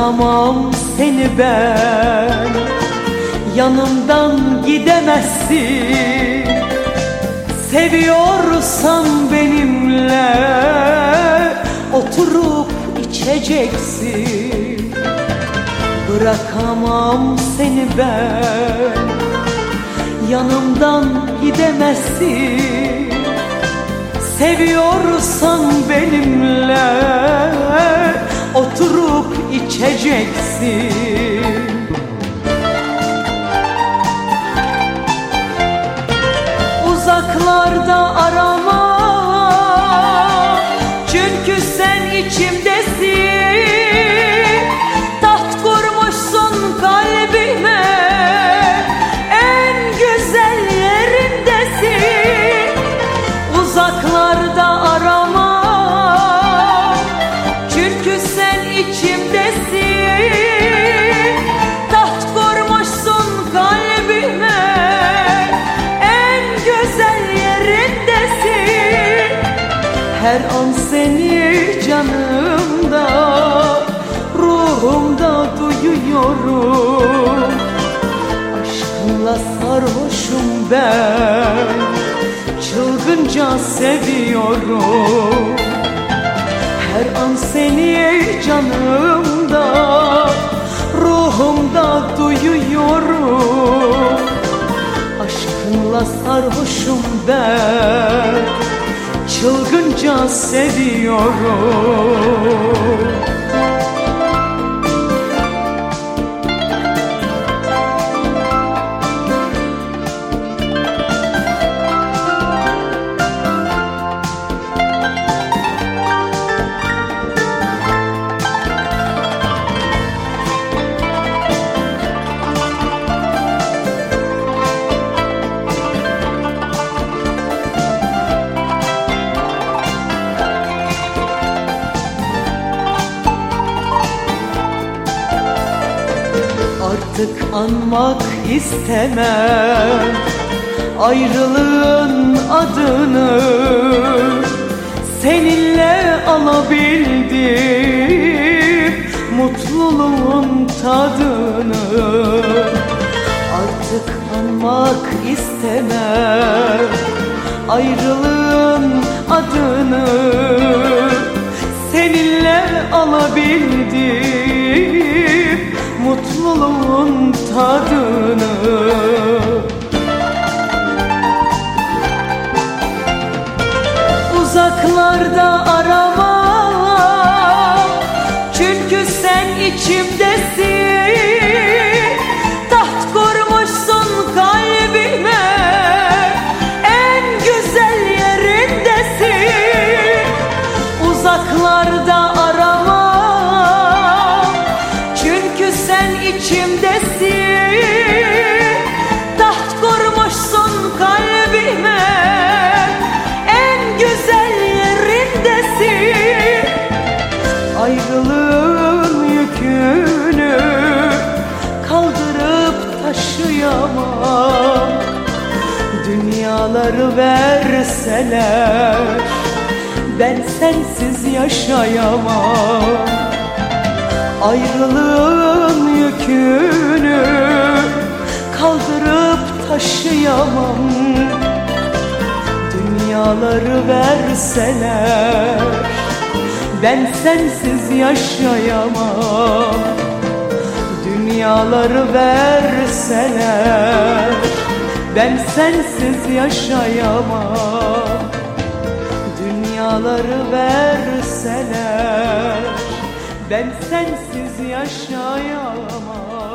Bırakamam seni ben. Yanımdan gidemezsin. Seviyorsan benimle Oturup içeceksin. Bırakamam seni ben. Yanımdan gidemezsin. Seviyorsan benimle Oturup içeceksin. Uzaklarda arama Her an seni canımda Ruhumda duyuyorum. Aşkınla sarhoşum ben Çılgınca seviyorum. Her an seni canımda Ruhumda duyuyorum. Aşkınla sarhoşum ben Çılgınca seviyorum Artık anmak istemem. Ayrılığın adını Seninle alabildim. Mutluluğun tadını Artık anmak istemem. Ayrılığın adını Seninle alabildim mutluluğun tadını. Uzaklarda arama Çünkü sen içimdesin. Taht kurmuşsun kalbime En güzel yerindesin. Uzaklarda verseler Ben sensiz yaşayamam. Ayrılığın yükünü kaldırıp taşıyamam. Dünyaları verseler ben sensiz yaşayamam. Dünyaları verseler ben sensiz yaşayamam. Dünyaları verseler ben sensiz yaşayamam